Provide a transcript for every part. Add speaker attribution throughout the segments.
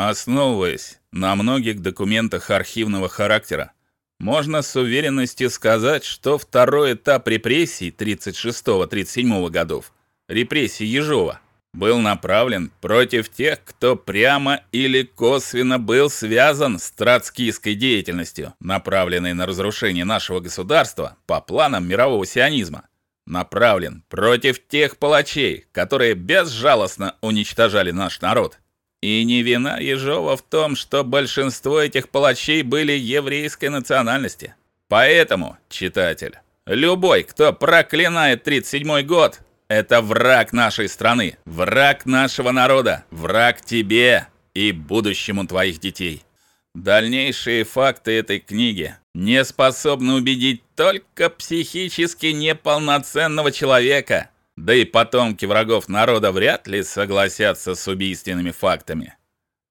Speaker 1: Основываясь на многих документах архивного характера, можно с уверенностью сказать, что второй этап репрессий 36-37 годов, репрессий Ежова, был направлен против тех, кто прямо или косвенно был связан с троцкистской деятельностью, направленной на разрушение нашего государства по планам мирового сионизма. Направлен против тех палачей, которые безжалостно уничтожали наш народ. И не вина Ежова в том, что большинство этих палачей были еврейской национальности. Поэтому, читатель, любой, кто проклинает 37 год, это враг нашей страны, враг нашего народа, враг тебе и будущему твоих детей. Дальнейшие факты этой книги не способны убедить только психически неполноценного человека, да и потомки врагов народа вряд ли согласятся с убийственными фактами.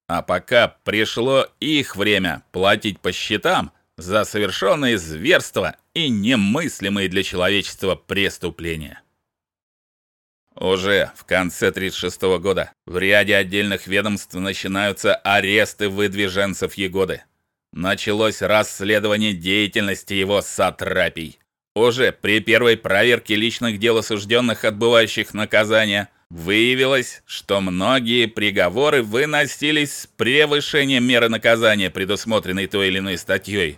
Speaker 1: А пока пришло их время платить по счетам за совершенные зверства и немыслимые для человечества преступления. Уже в конце 36 -го года в ряде отдельных ведомств начинаются аресты выдвиженцев Егоды. Началось расследование деятельности его сатрапий. Уже при первой проверке личных дел осужденных, отбывающих наказание, выявилось, что многие приговоры выносились с превышением меры наказания, предусмотренной той или иной статьей.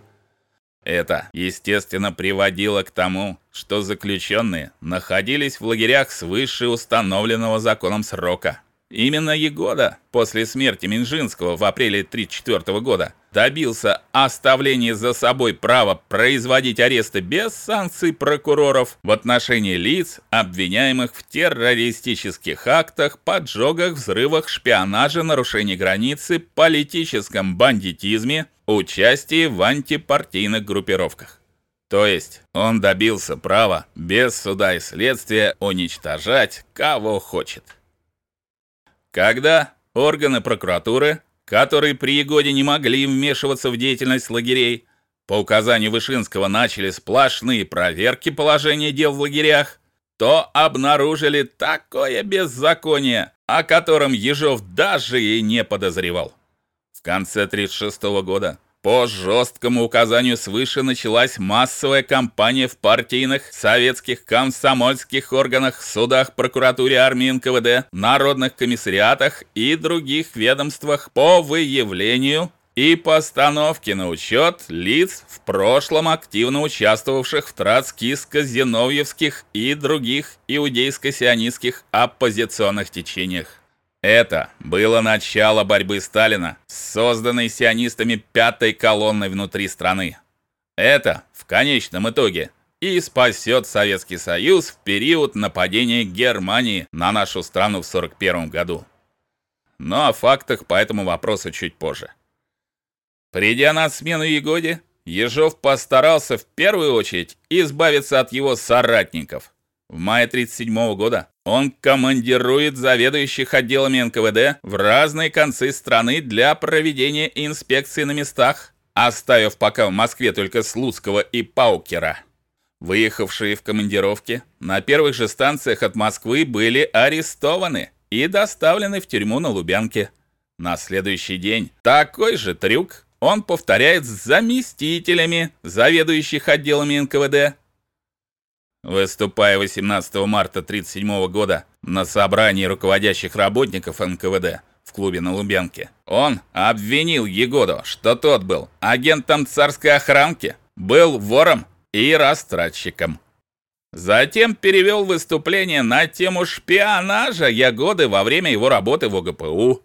Speaker 1: Это, естественно, приводило к тому, что заключенные находились в лагерях свыше установленного законом срока. Именно Егода после смерти Минжинского в апреле 34 года добился оставления за собой права производить аресты без санкций прокуроров в отношении лиц, обвиняемых в террористических актах, поджогах, взрывах, шпионаже, нарушении границы, политическом бандитизме, участии в антипартийных группировках. То есть он добился права без суда и следствия уничтожать кого хочет. Когда органы прокуратуры, которые при Егоде не могли вмешиваться в деятельность лагерей, по указанию Вышинского начали сплошные проверки положения дел в лагерях, то обнаружили такое беззаконие, о котором Ежов даже и не подозревал. В конце 36 -го года по жесткому указанию свыше началась массовая кампания в партийных, советских, комсомольских органах, судах, прокуратуре, армии, НКВД, народных комиссариатах и других ведомствах по выявлению и постановке на учет лиц, в прошлом активно участвовавших в троцкистско-зиновьевских и других иудейско-сионистских оппозиционных течениях. Это было начало борьбы Сталина с созданной сионистами пятой колонной внутри страны. Это в конечном итоге и спасет Советский Союз в период нападения Германии на нашу страну в 41 году. Но о фактах по этому вопросу чуть позже. Придя на смену Егоде, Ежов постарался в первую очередь избавиться от его соратников. В мае 37 года он командирует заведующих отделами НКВД в разные концы страны для проведения инспекций на местах, оставив пока в Москве только Слуцкого и Паукера. Выехавшие в командировки на первых же станциях от Москвы были арестованы и доставлены в тюрьму на Лубянке. На следующий день такой же трюк он повторяет с заместителями заведующих отделами НКВД Выступая 18 марта 37 года на собрании руководящих работников НКВД в клубе на Лубянке, он обвинил Егоду, что тот был агентом царской охранки, был вором и растратчиком. Затем перевел выступление на тему шпионажа Ягоды во время его работы в ОГПУ.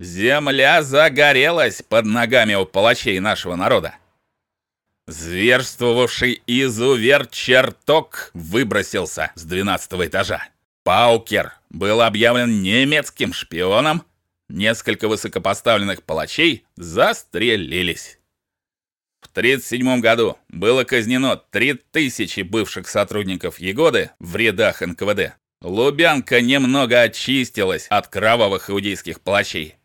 Speaker 1: Земля загорелась под ногами у палачей нашего народа. Зверствовавший изувер черток выбросился с двенадцатого этажа. Паукер был объявлен немецким шпионом. Несколько высокопоставленных палачей застрелились. В 37 году было казнено 3000 бывших сотрудников Егоды в рядах НКВД. Лубянка немного очистилась от кровавых иудейских палачей.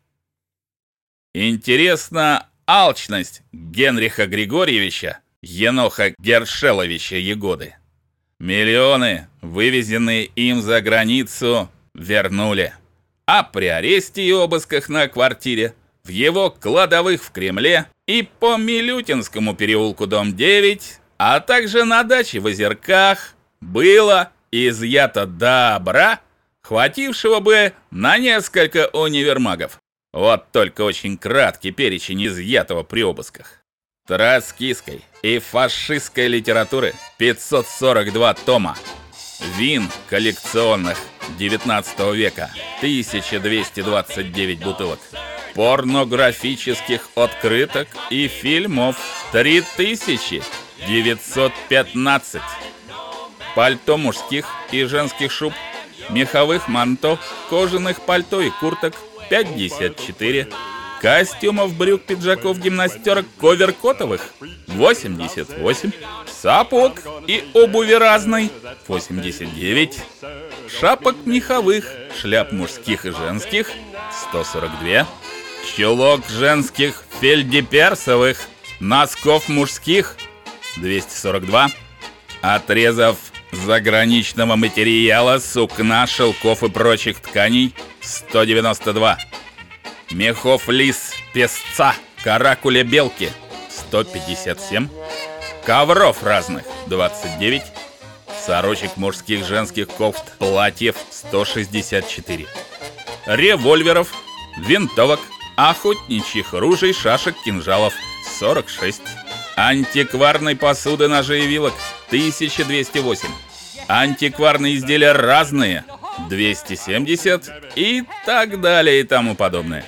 Speaker 1: Интересно, алчность Генриха Григорьевича Еноха Гершеловича Егоды. Миллионы, вывезенные им за границу, вернули. А при аресте и обысках на квартире в его кладовых в Кремле и по Милютинскому переулку дом 9, а также на даче в Озерках было изъято добра, хватившего бы на несколько универмагов. Вот только очень краткий перечень изъятого при обысках. Троцкистской и фашистской литературы 542 тома. Вин коллекционных 19 века 1229 бутылок. Порнографических открыток и фильмов 3915. Пальто мужских и женских шуб, меховых манто, кожаных пальто и курток 54 костюмов, брюк, пиджаков, гимнастерок, коверкотовых 88, сапог и обуви разной 89, шапок меховых, шляп мужских и женских 142, чулок женских фельдеперсовых, носков мужских 242, отрезов заграничного материала, сукна, шелков и прочих тканей 192 мехов лис, песца, каракуля белки 157, ковров разных 29, сорочек мужских, женских кофт, платьев 164, револьверов, винтовок, охотничьих ружей, шашек, кинжалов 46, антикварной посуды, ножей и вилок 1208, антикварные изделия разные 270 и так далее и тому подобное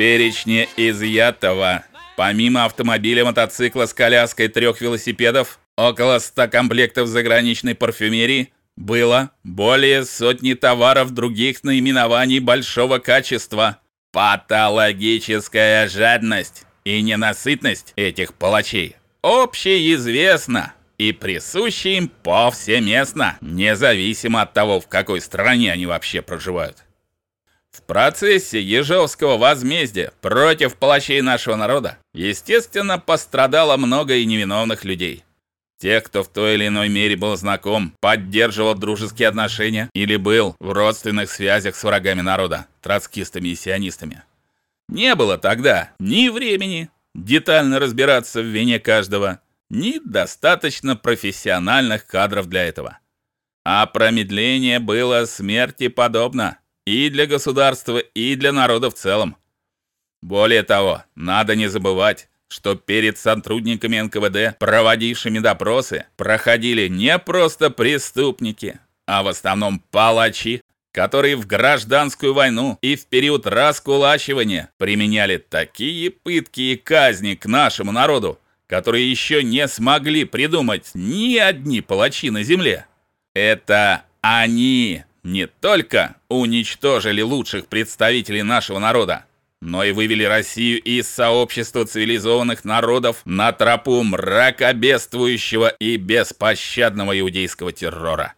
Speaker 1: перечне изъятого, помимо автомобиля, мотоцикла с коляской, трех велосипедов, около 100 комплектов заграничной парфюмерии, было более сотни товаров других наименований большого качества. Патологическая жадность и ненасытность этих палачей общеизвестна и присуща им повсеместно, независимо от того, в какой стране они вообще проживают. В процессе Ежовского возмездия против палачей нашего народа, естественно, пострадало много и невиновных людей. Тех, кто в той или иной мере был знаком, поддерживал дружеские отношения или был в родственных связях с врагами народа, троцкистами и сионистами. Не было тогда ни времени детально разбираться в вине каждого, ни достаточно профессиональных кадров для этого. А промедление было смерти подобно и для государства, и для народа в целом. Более того, надо не забывать, что перед сотрудниками НКВД, проводившими допросы, проходили не просто преступники, а в основном палачи, которые в гражданскую войну и в период раскулачивания применяли такие пытки и казни к нашему народу, которые еще не смогли придумать ни одни палачи на земле. Это они не только уничтожили лучших представителей нашего народа, но и вывели Россию из сообщества цивилизованных народов на тропу мракобествующего и беспощадного иудейского террора.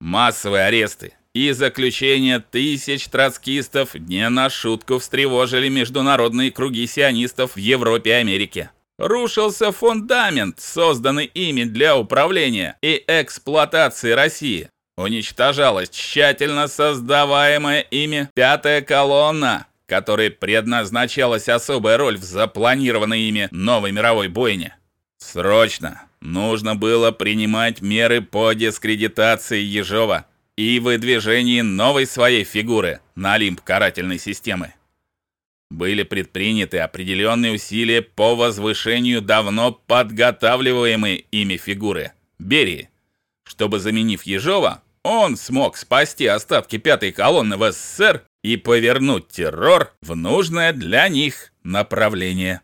Speaker 1: Массовые аресты и заключение тысяч троцкистов не на шутку встревожили международные круги сионистов в Европе и Америке. Рушился фундамент, созданный ими для управления и эксплуатации России уничтожалась тщательно создаваемая ими пятая колонна, которой предназначалась особая роль в запланированной ими новой мировой бойне. Срочно нужно было принимать меры по дискредитации Ежова и выдвижении новой своей фигуры на олимп карательной системы. Были предприняты определенные усилия по возвышению давно подготавливаемой ими фигуры Берии чтобы, заменив Ежова, он смог спасти остатки пятой колонны в СССР и повернуть террор в нужное для них направление.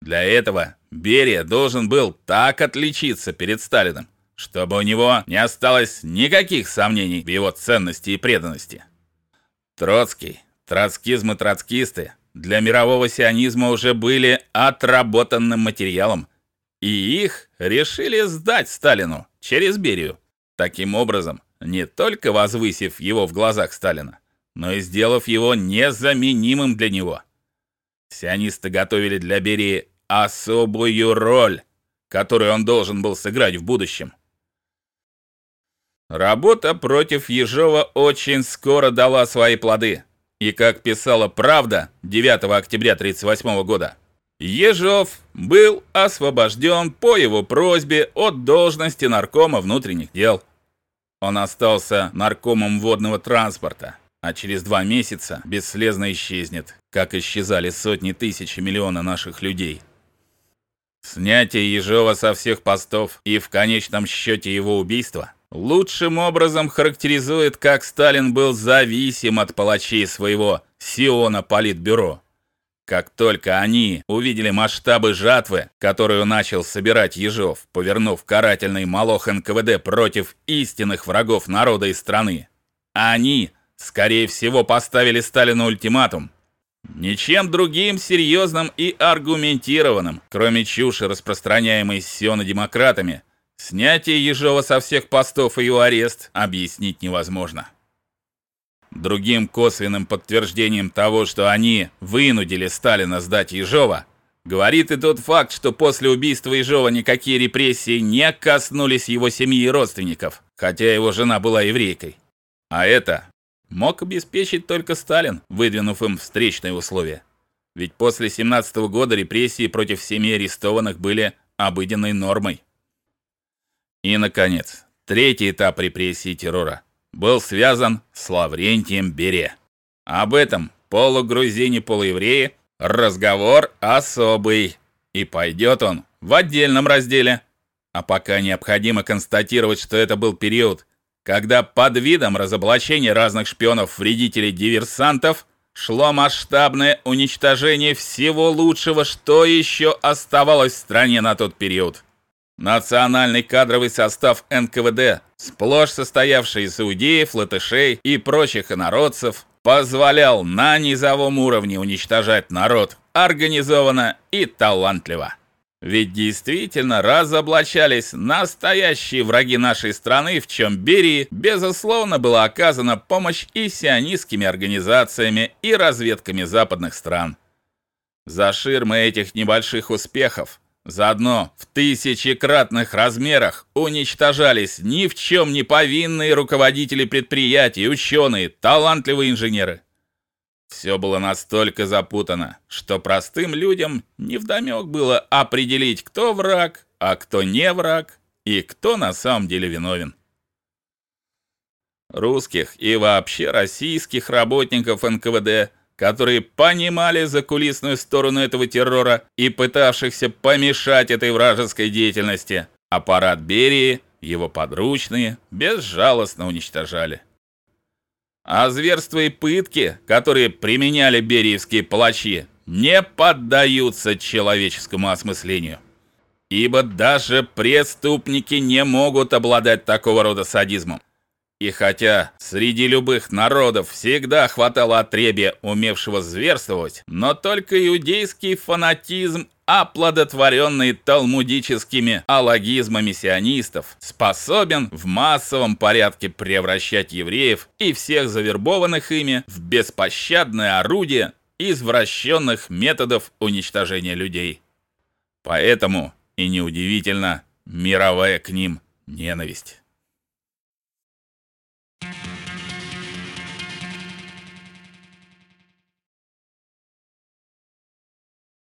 Speaker 1: Для этого Берия должен был так отличиться перед Сталиным, чтобы у него не осталось никаких сомнений в его ценности и преданности. Троцкий, троцкизм и троцкисты для мирового сионизма уже были отработанным материалом, и их решили сдать Сталину через Берию. Таким образом, не только возвысив его в глазах Сталина, но и сделав его незаменимым для него. Сионисты готовили для Берии особую роль, которую он должен был сыграть в будущем. Работа против Ежова очень скоро дала свои плоды, И как писала Правда 9 октября 1938 года, Ежов был освобожден по его просьбе от должности наркома внутренних дел. Он остался наркомом водного транспорта, а через два месяца бесследно исчезнет, как исчезали сотни тысяч и миллионы наших людей. Снятие Ежова со всех постов и в конечном счете его убийство лучшим образом характеризует, как Сталин был зависим от палачей своего Сиона политбюро. Как только они увидели масштабы жатвы, которую начал собирать Ежов, повернув карательный молох НКВД против истинных врагов народа и страны, они, скорее всего, поставили Сталину ультиматум. Ничем другим серьезным и аргументированным, кроме чуши, распространяемой сионо-демократами, снятие Ежова со всех постов и его арест объяснить невозможно. Другим косвенным подтверждением того, что они вынудили Сталина сдать Ежова, говорит и тот факт, что после убийства Ежова никакие репрессии не коснулись его семьи и родственников, хотя его жена была еврейкой. А это мог обеспечить только Сталин, выдвинув им встречные условия. Ведь после 17 -го года репрессии против семей арестованных были обыденной нормой. И наконец, третий этап репрессий террора был связан с Лаврентием Бере. Об этом полугрузине, полуеврее разговор особый, и пойдет он в отдельном разделе. А пока необходимо констатировать, что это был период, когда под видом разоблачения разных шпионов, вредителей, диверсантов шло масштабное уничтожение всего лучшего, что еще оставалось в стране на тот период. Национальный кадровый состав НКВД, сплошь состоявший из иудеев, латышей и прочих инородцев, позволял на низовом уровне уничтожать народ организованно и талантливо. Ведь действительно разоблачались настоящие враги нашей страны, в чем Берии безусловно была оказана помощь и сионистскими организациями, и разведками западных стран. За ширмой этих небольших успехов Заодно в тысячекратных размерах уничтожались ни в чем не повинные руководители предприятий, ученые, талантливые инженеры. Все было настолько запутано, что простым людям не вдомек было определить, кто враг, а кто не враг и кто на самом деле виновен. Русских и вообще российских работников НКВД – которые понимали закулисную сторону этого террора и пытавшихся помешать этой вражеской деятельности, аппарат Берии, его подручные безжалостно уничтожали. А зверства и пытки, которые применяли бериевские палачи, не поддаются человеческому осмыслению. Ибо даже преступники не могут обладать такого рода садизмом. И хотя среди любых народов всегда хватало отребья, умевшего зверствовать, но только иудейский фанатизм, оплодотворенный талмудическими алогизмами сионистов, способен в массовом порядке превращать евреев и всех завербованных ими в беспощадное орудие извращенных методов уничтожения людей. Поэтому и неудивительно мировая к ним ненависть. Thank you.